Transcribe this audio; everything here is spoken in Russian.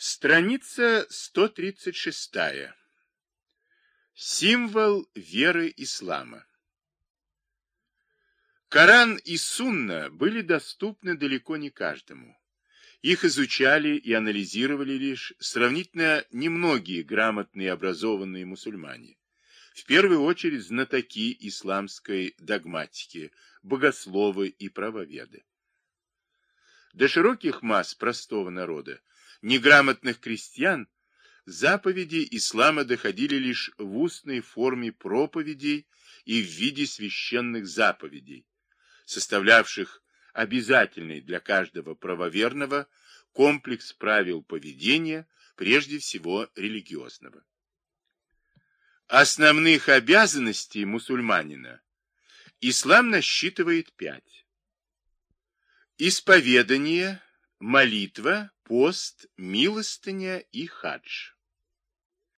Страница 136. Символ веры ислама. Коран и Сунна были доступны далеко не каждому. Их изучали и анализировали лишь сравнительно немногие грамотные и образованные мусульмане. В первую очередь знатоки исламской догматики, богословы и правоведы. До широких масс простого народа неграмотных крестьян заповеди ислама доходили лишь в устной форме проповедей и в виде священных заповедей, составлявших обязательный для каждого правоверного комплекс правил поведения, прежде всего религиозного. Основных обязанностей мусульманина ислам насчитывает пять. Исповедание, молитва, пост, милостыня и хадж.